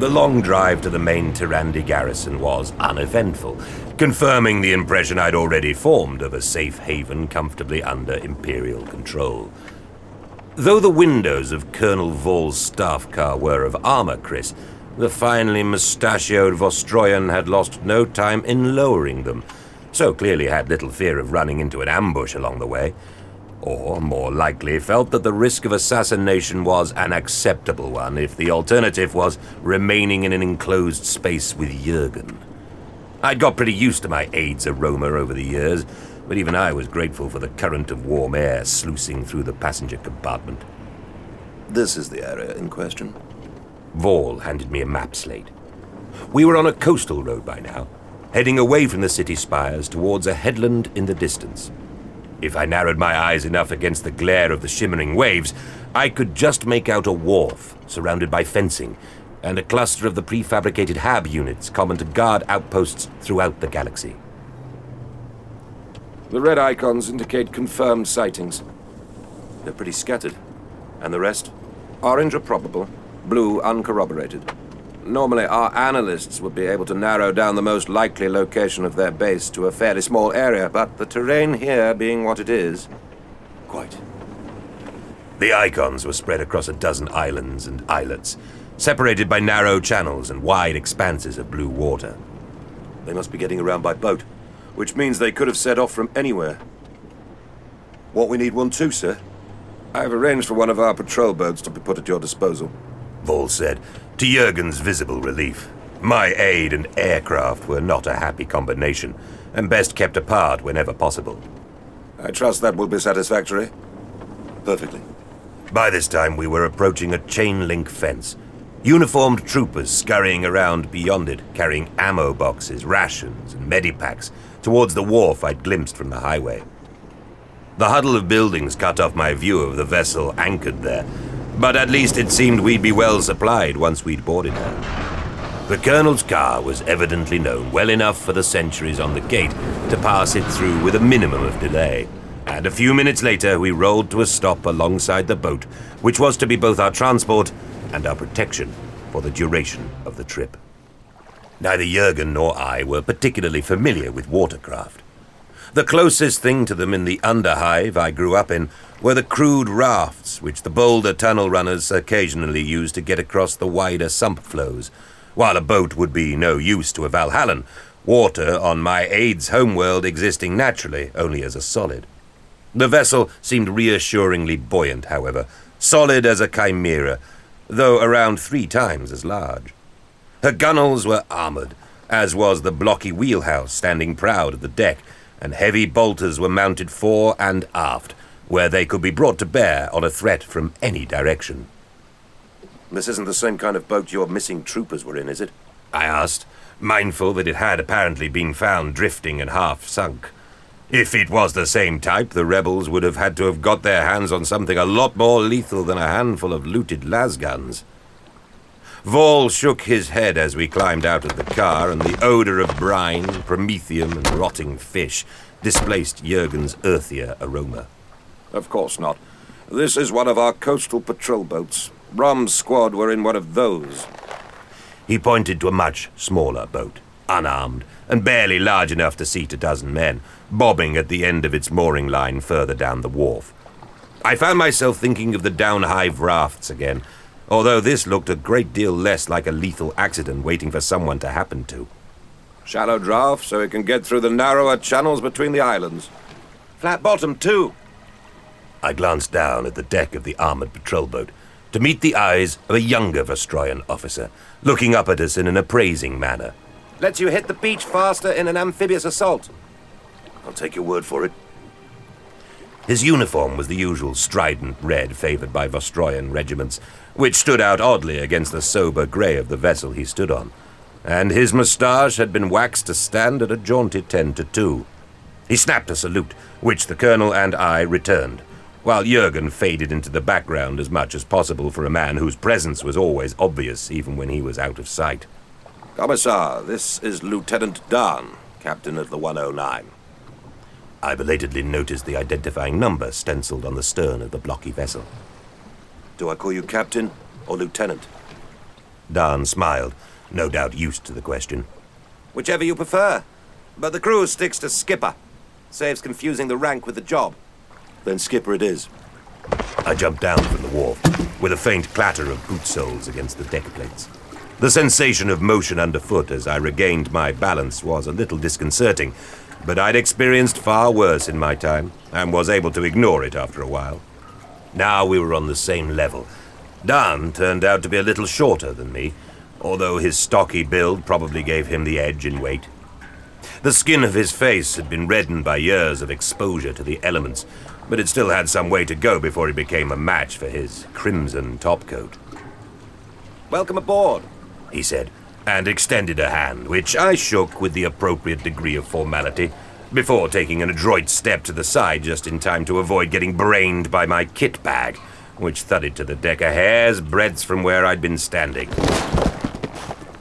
The long drive to the main Tirandi garrison was uneventful, confirming the impression I'd already formed of a safe haven comfortably under Imperial control. Though the windows of Colonel Vohl's staff car were of armorcrys, the finely mustachioed Vostroyan had lost no time in lowering them, so clearly had little fear of running into an ambush along the way or more likely felt that the risk of assassination was an acceptable one if the alternative was remaining in an enclosed space with Jurgen. I'd got pretty used to my aide's aroma over the years, but even I was grateful for the current of warm air sluicing through the passenger compartment. This is the area in question. Vohl handed me a map slate. We were on a coastal road by now, heading away from the city spires towards a headland in the distance. If I narrowed my eyes enough against the glare of the shimmering waves, I could just make out a wharf surrounded by fencing and a cluster of the prefabricated HAB units common to guard outposts throughout the galaxy. The red icons indicate confirmed sightings. They're pretty scattered. And the rest? Orange are probable, blue uncorroborated. Normally, our analysts would be able to narrow down the most likely location of their base to a fairly small area, but the terrain here being what it is. Quite. The icons were spread across a dozen islands and islets, separated by narrow channels and wide expanses of blue water. They must be getting around by boat, which means they could have set off from anywhere. What we need one too, sir. I've arranged for one of our patrol boats to be put at your disposal. Vohl said, to Jurgen's visible relief. My aide and aircraft were not a happy combination, and best kept apart whenever possible. I trust that will be satisfactory. Perfectly. By this time, we were approaching a chain link fence. Uniformed troopers scurrying around beyond it, carrying ammo boxes, rations, and medipacks towards the wharf I'd glimpsed from the highway. The huddle of buildings cut off my view of the vessel anchored there, but at least it seemed we'd be well supplied once we'd boarded her. The Colonel's car was evidently known well enough for the sentries on the gate to pass it through with a minimum of delay. And a few minutes later, we rolled to a stop alongside the boat, which was to be both our transport and our protection for the duration of the trip. Neither Jurgen nor I were particularly familiar with watercraft. The closest thing to them in the underhive I grew up in were the crude rafts which the bolder tunnel runners occasionally used to get across the wider sump flows. While a boat would be no use to a Valhallan, water on my aide's homeworld existing naturally only as a solid. The vessel seemed reassuringly buoyant, however, solid as a chimera, though around three times as large. Her gunnels were armored, as was the blocky wheelhouse standing proud at the deck, and heavy bolters were mounted fore and aft, where they could be brought to bear on a threat from any direction. This isn't the same kind of boat your missing troopers were in, is it? I asked, mindful that it had apparently been found drifting and half sunk. If it was the same type, the rebels would have had to have got their hands on something a lot more lethal than a handful of looted lasguns. Vohl shook his head as we climbed out of the car, and the odor of brine, promethium, and rotting fish displaced Jurgen's earthier aroma. Of course not. This is one of our coastal patrol boats. Rom's squad were in one of those. He pointed to a much smaller boat, unarmed, and barely large enough to seat a dozen men, bobbing at the end of its mooring line further down the wharf. I found myself thinking of the downhive rafts again, although this looked a great deal less like a lethal accident waiting for someone to happen to. Shallow draft, so it can get through the narrower channels between the islands. Flat bottom, too. I glanced down at the deck of the armored patrol boat to meet the eyes of a younger Vostroyan officer, looking up at us in an appraising manner. Lets you hit the beach faster in an amphibious assault. I'll take your word for it. His uniform was the usual strident red favored by Vostroyan regiments, which stood out oddly against the sober grey of the vessel he stood on, and his moustache had been waxed to stand at a jaunty ten to two. He snapped a salute, which the colonel and I returned, while Jurgen faded into the background as much as possible for a man whose presence was always obvious even when he was out of sight. Commissar, this is Lieutenant Dahn, captain of the 109. I belatedly noticed the identifying number stenciled on the stern of the blocky vessel. Do I call you captain or lieutenant? Dan smiled, no doubt used to the question. Whichever you prefer. But the crew sticks to skipper. Saves confusing the rank with the job. Then skipper it is. I jumped down from the wharf, with a faint clatter of boot soles against the deck plates. The sensation of motion underfoot as I regained my balance was a little disconcerting, but I'd experienced far worse in my time, and was able to ignore it after a while. Now we were on the same level. Dan turned out to be a little shorter than me, although his stocky build probably gave him the edge in weight. The skin of his face had been reddened by years of exposure to the elements, but it still had some way to go before he became a match for his crimson topcoat. Welcome aboard, he said, and extended a hand, which I shook with the appropriate degree of formality, before taking an adroit step to the side just in time to avoid getting brained by my kit bag, which thudded to the deck a hair's breadth from where I'd been standing.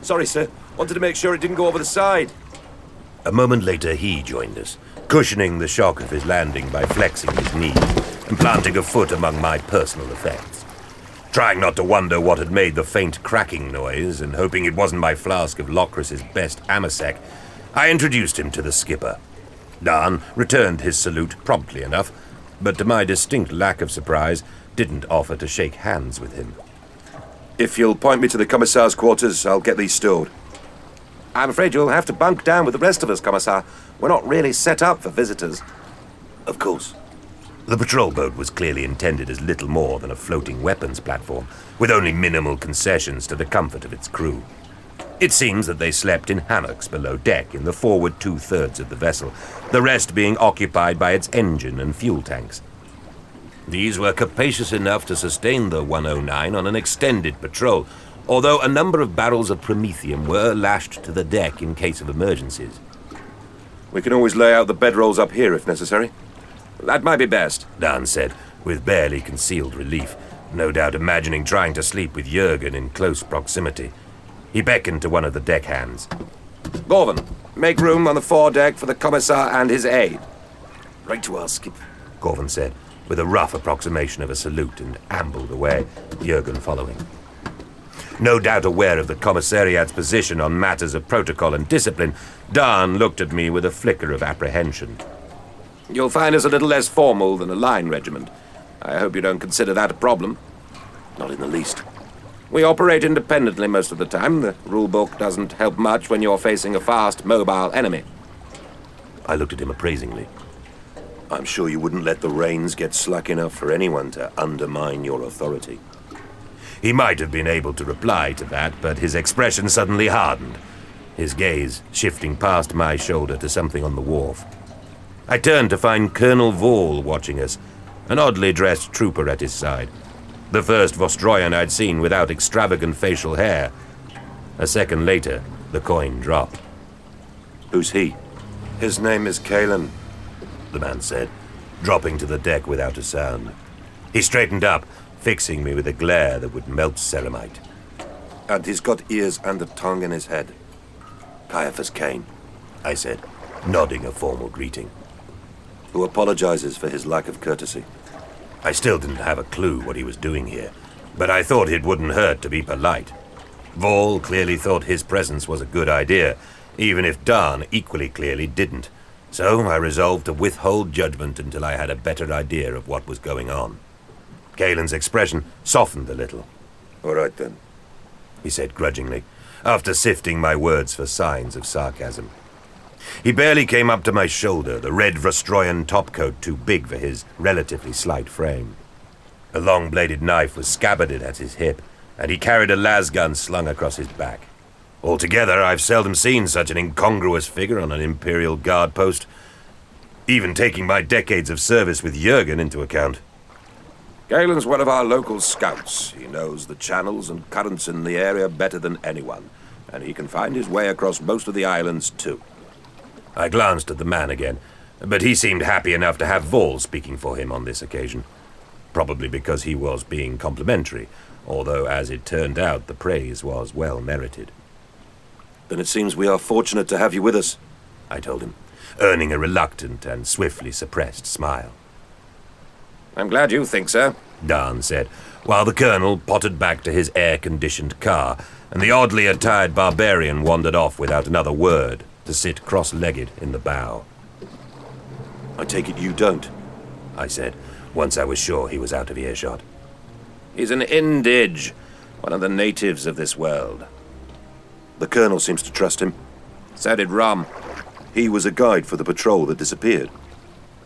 Sorry, sir. Wanted to make sure it didn't go over the side. A moment later, he joined us, cushioning the shock of his landing by flexing his knee and planting a foot among my personal effects. Trying not to wonder what had made the faint cracking noise, and hoping it wasn't my flask of Locris's best Amasec, I introduced him to the skipper. Dan returned his salute promptly enough, but to my distinct lack of surprise, didn't offer to shake hands with him. If you'll point me to the Commissar's quarters, I'll get these stowed. I'm afraid you'll have to bunk down with the rest of us, Commissar. We're not really set up for visitors. Of course. The patrol boat was clearly intended as little more than a floating weapons platform, with only minimal concessions to the comfort of its crew. It seems that they slept in hammocks below deck in the forward two thirds of the vessel, the rest being occupied by its engine and fuel tanks. These were capacious enough to sustain the 109 on an extended patrol, although a number of barrels of promethium were lashed to the deck in case of emergencies. We can always lay out the bedrolls up here if necessary. That might be best, Dan said, with barely concealed relief, no doubt imagining trying to sleep with Jurgen in close proximity. He beckoned to one of the deckhands. Gorvan, make room on the foredeck for the Commissar and his aide. Right to our skip, Gorvan said, with a rough approximation of a salute, and ambled away, Jurgen following. No doubt aware of the commissariat's position on matters of protocol and discipline, Dan looked at me with a flicker of apprehension. You'll find us a little less formal than a line regiment. I hope you don't consider that a problem. Not in the least. We operate independently most of the time. The rulebook doesn't help much when you're facing a fast, mobile enemy. I looked at him appraisingly. I'm sure you wouldn't let the reins get slack enough for anyone to undermine your authority. He might have been able to reply to that, but his expression suddenly hardened, his gaze shifting past my shoulder to something on the wharf. I turned to find Colonel Vall watching us, an oddly dressed trooper at his side. The first Vostroyan I'd seen without extravagant facial hair. A second later, the coin dropped. Who's he? His name is Kalen, the man said, dropping to the deck without a sound. He straightened up, fixing me with a glare that would melt ceramite. And he's got ears and a tongue in his head. Ciaphas Cain, I said, nodding a formal greeting. Who apologizes for his lack of courtesy. I still didn't have a clue what he was doing here, but I thought it wouldn't hurt to be polite. Vall clearly thought his presence was a good idea, even if Dan equally clearly didn't. So I resolved to withhold judgment until I had a better idea of what was going on. Kalen's expression softened a little. All right then, he said grudgingly, after sifting my words for signs of sarcasm. He barely came up to my shoulder, the red Vostroyan topcoat too big for his relatively slight frame. A long bladed knife was scabbarded at his hip, and he carried a lasgun slung across his back. Altogether, I've seldom seen such an incongruous figure on an Imperial Guard post, even taking my decades of service with Jurgen into account. Kalen's one of our local scouts. He knows the channels and currents in the area better than anyone, and he can find his way across most of the islands, too. I glanced at the man again, but he seemed happy enough to have Vall speaking for him on this occasion. Probably because he was being complimentary, although as it turned out, the praise was well merited. Then it seems we are fortunate to have you with us, I told him, earning a reluctant and swiftly suppressed smile. I'm glad you think so, Dan said, while the colonel pottered back to his air conditioned car, and the oddly attired barbarian wandered off without another word to sit cross legged in the bow. I take it you don't, I said, once I was sure he was out of earshot. He's an Indige, one of the natives of this world. The colonel seems to trust him. So did Rom. He was a guide for the patrol that disappeared.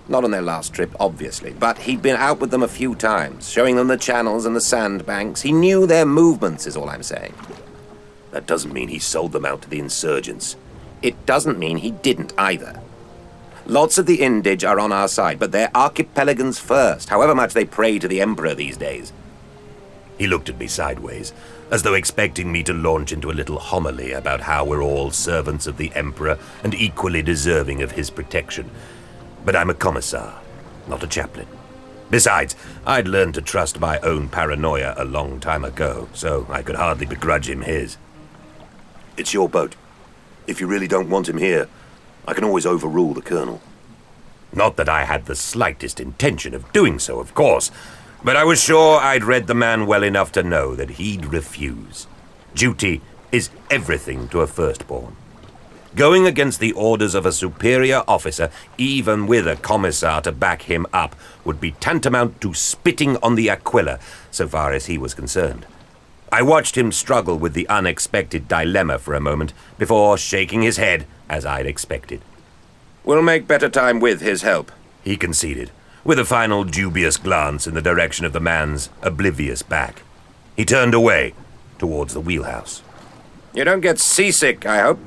Not on their last trip, obviously, but he'd been out with them a few times, showing them the channels and the sandbanks. He knew their movements, is all I'm saying. That doesn't mean he sold them out to the insurgents. It doesn't mean he didn't either. Lots of the Indige are on our side, but they're archipelagans first, however much they pray to the Emperor these days. He looked at me sideways, as though expecting me to launch into a little homily about how we're all servants of the Emperor and equally deserving of his protection. But I'm a commissar, not a chaplain. Besides, I'd learned to trust my own paranoia a long time ago, so I could hardly begrudge him his. It's your boat. If you really don't want him here, I can always overrule the colonel. Not that I had the slightest intention of doing so, of course, but I was sure I'd read the man well enough to know that he'd refuse. Duty is everything to a firstborn. Going against the orders of a superior officer, even with a commissar to back him up, would be tantamount to spitting on the Aquila, so far as he was concerned. I watched him struggle with the unexpected dilemma for a moment before shaking his head, as I'd expected. We'll make better time with his help, he conceded, with a final dubious glance in the direction of the man's oblivious back. He turned away towards the wheelhouse. You don't get seasick, I hope.